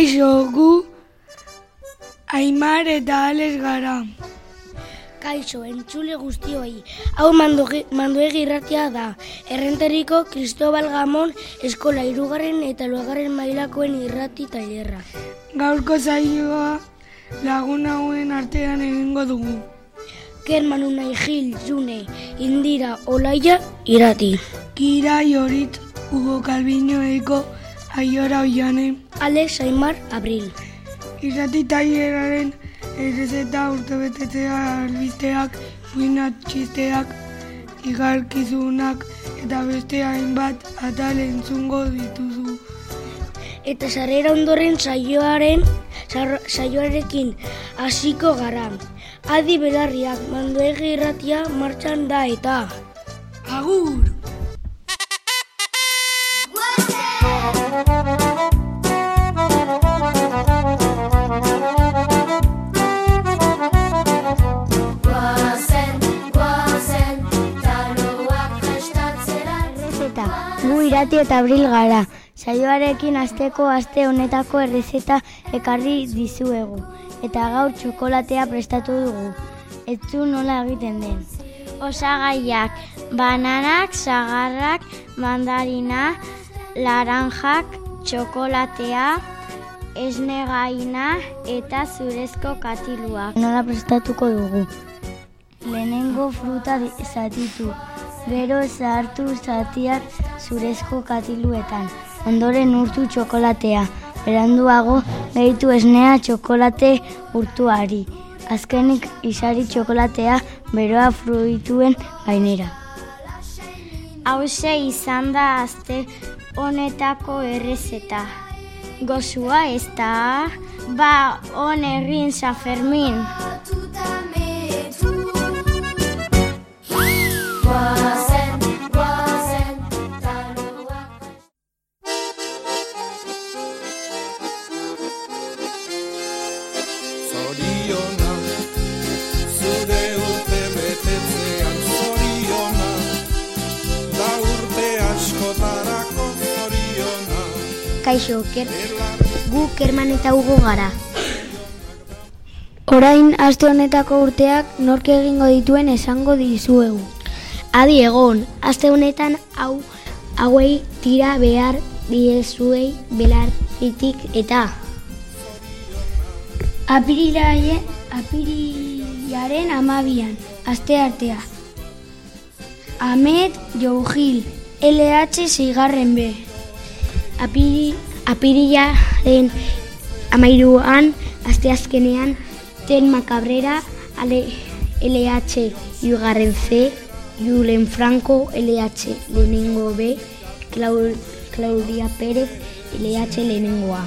Kaixo, gu Aimar eta Ales gara. Kaixo, entzule guztioi. Hau manduegi irratia da. Errenteriko Cristobal Gamon eskola irugarren eta luagarren mailakoen irrati tailerra. Gaurko zaioa lagun hauen artean egingo dugu. Kerman unai Gil, June, Indira, Olaia, irati. Kira, Jorit, Hugo Calviño, Eko, Aiora, Oiane. Alex, Aimar, Abril. Irrati taileraren errezeta urtebetetzea albisteak, buinat txisteak, igarkizunak eta beste hainbat atal entzungo dituzu. Eta sarrera ondoren saioaren saioarekin hasiko gara. Adi belarriak manduegi irratia martxan da eta. Agur! Gu irati eta abril gara. Saioarekin asteko aste honetako errezeta ekarri dizuegu. Eta gaur txokolatea prestatu dugu. Etzu nola egiten den. Osagaiak, bananak, sagarrak, mandarina, laranjak, txokolatea, esnegaina eta zurezko katiluak. Nola prestatuko dugu. Lehenengo fruta zatitu, gero zahartu zatiak zurezko katiluetan. Ondoren urtu txokolatea, beranduago gehitu esnea txokolate urtuari. Azkenik isari txokolatea beroa fruituen gainera. Hauze izan da azte honetako errezeta. Gozua ez da, ba on egin San Fermin. Kaixo, ker, gu kerman eta ugo gara. Orain aste honetako urteak nork egingo dituen esango dizuegu. Adi egon, aste honetan hau hauei tira behar diezuei belarritik eta Apirilaie, apirilaren amabian, aste artea. Amet Jougil, LH zigarren B. apiri, apirilaren amairuan aste azkenean ten makabrera ale LH Iugarren C, Julen Franco LH lehenengo B, Clau- Claudia Pérez LH lehenengoa.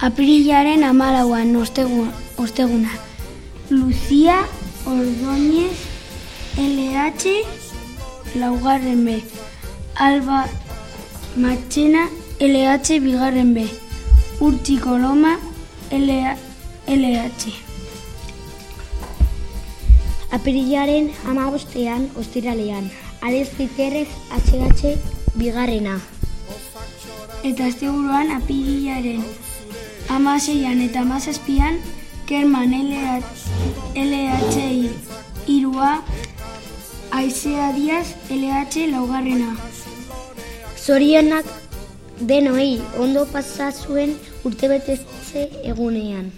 Apirilaren amalauan osteguna, osteguna. Lucia Ordóñez LH laugarren B. Alba Matxena LH bigarren B. Urtzi Koloma LH. Apirilaren amabostean ostiralean, Alex Piterrez HH bigarrena. Eta asteburuan apirilaren amaseian eta amazazpian Kerman LH irua Aizea Diaz LH laugarrena. Zorionak denoi ondo pasa zuen urtebetetze egunean.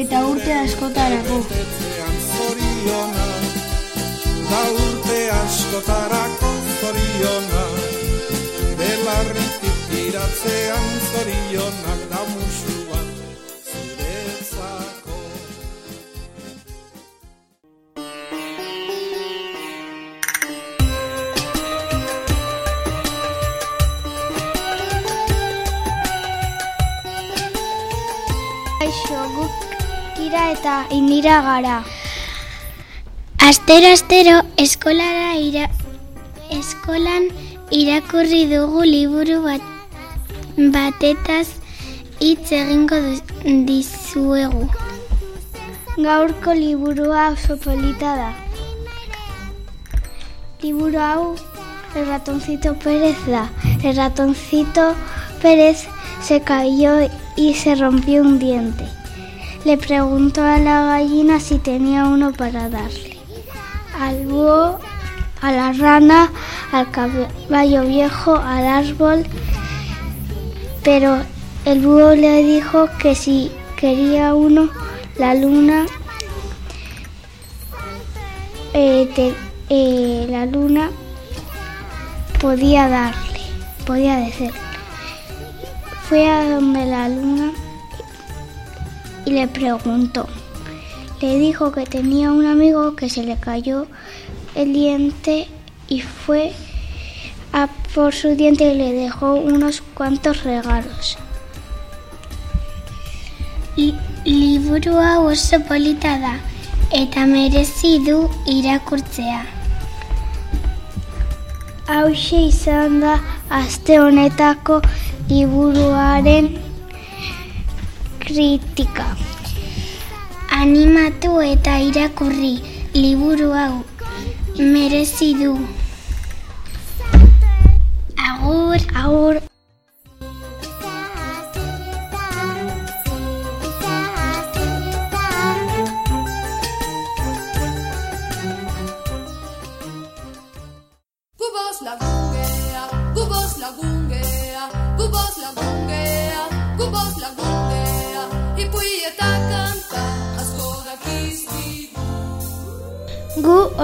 Eta urte askotarako. Zoriona, da urte askotarako zoriona. Belarritik tiratzean zorionak da eta indira gara. Astero astero eskolara ira, eskolan irakurri dugu liburu bat batetaz hitz egingo dizuegu. Gaurko liburua oso polita. Liburu El ratoncito Pérez da. El ratoncito Pérez se cayó y se rompió un diente. Le preguntó a la gallina si tenía uno para darle. Al búho, a la rana, al caballo viejo, al árbol. Pero el búho le dijo que si quería uno, la luna, eh, eh, la luna podía darle, podía decirle. Fue a donde la luna le preguntó. Le dijo que tenía un amigo que se le cayó el diente y fue a por su diente y le dejó unos cuantos regalos. Li- liburu hau oso polita da eta merezi du irakurtzea. Hauxe izan da aste honetako liburuaren kritika. Animatu eta irakurri liburu hau merezi du. Agur, Agur.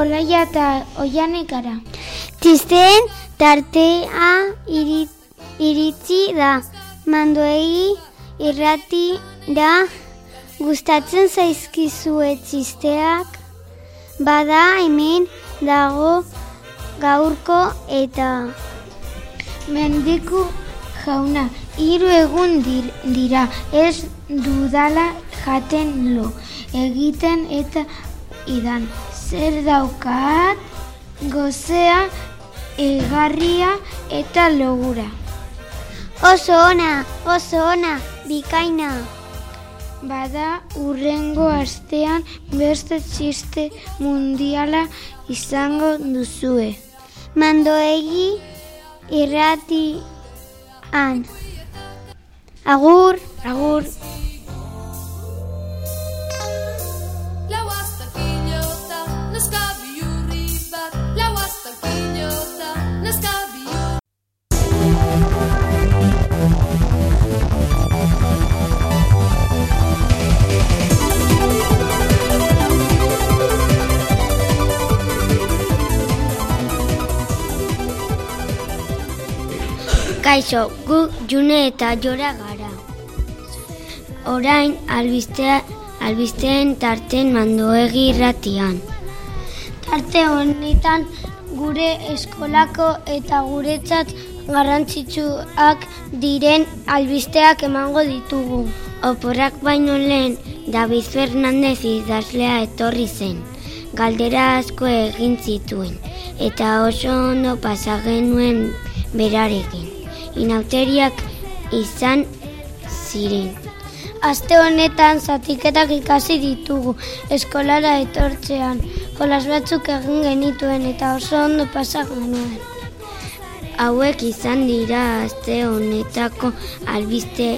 Olaia eta oianek gara. Txisten tartea iri, iritsi da. Mandoei irrati da gustatzen zaizkizue txisteak. Bada hemen dago gaurko eta Mendiku jauna, hiru egun dir, dira, ez dudala jaten lo, egiten eta idan. Zer daukat, gozea, egarria eta logura. oso ona, oso ona, bikaina. Bada urrengo astean beste txiste mundiala izango duzue. Mandoegi irratian. Agur. Agur. Kaixo, gu june eta jora gara. Orain albistea, albisteen tarten mandoegi irratian. Tarte honetan gure eskolako eta guretzat garrantzitsuak diren albisteak emango ditugu. Oporrak baino lehen, David Fernandez idazlea etorri zen. Galdera asko egin zituen, eta oso ondo pasa genuen berarekin. Inauteriak izan ziren. Aste honetan zatiketak ikasi ditugu eskolara etortzean. Jolas batzuk egin genituen eta oso ondo pasa genuen. Hauek izan dira aste honetako albiste,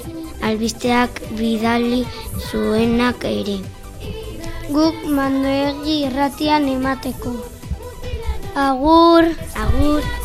albisteak bidali zuenak ere. Guk mandoegi irratian emateko. Agur! Agur!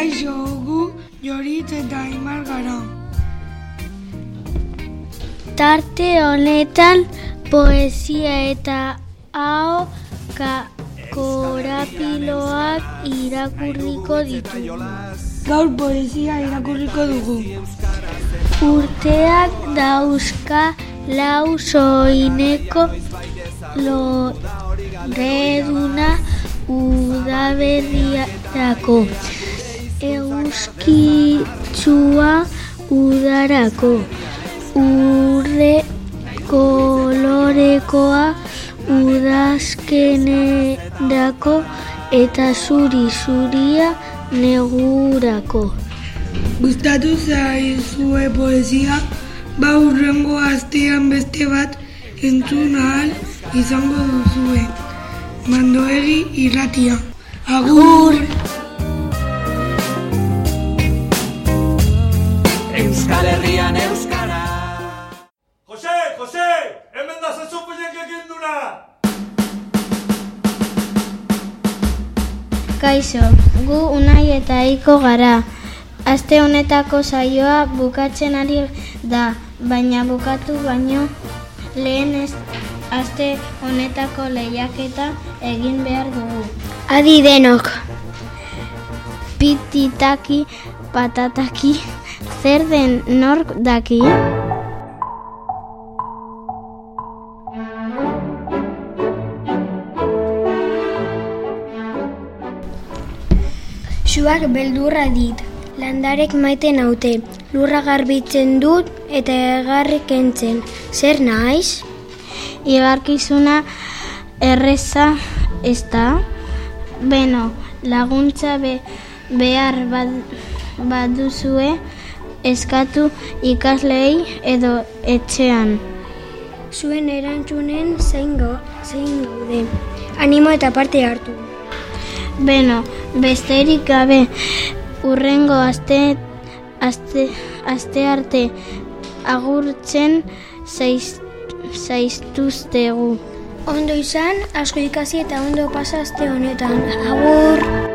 Kaixo gu jorit eta aimar gara. Tarte honetan poesia eta hau korapiloak irakurriko ditugu. Gaur poesia irakurriko dugu. Urteak dauzka lau soineko loreduna udaberriarako. Euskitsua udarako. Urre kolorekoa udazkenerako eta zuri zuria negurako. Gustatu zaizue poesia, ba hurrengo astean beste bat entzun ahal izango duzue. Mandoegi irratia. Agur! Euskal Herrian Euskara Jose, Jose, hemen da zezu pilen gekinduna! Kaixo, gu unai eta iko gara. Aste honetako saioa bukatzen ari da, baina bukatu baino lehen ez aste honetako lehiaketa egin behar dugu. Adi denok, Pititaki, patataki, zer den nork daki? suak beldurra dit. Landarek maite naute, lurra garbitzen dut eta egarri kentzen. Zer naiz? Igarkizuna erreza ez da? Beno, laguntza be, behar bad, baduzue eskatu ikaslei edo etxean. Zuen erantzunen zein go, zein gaude. Animo eta parte hartu. Beno, besterik gabe urrengo aste, aste, aste arte agurtzen zaiz, zaiztuztegu. Ondo izan, asko ikasi eta ondo pasa honetan. Agur!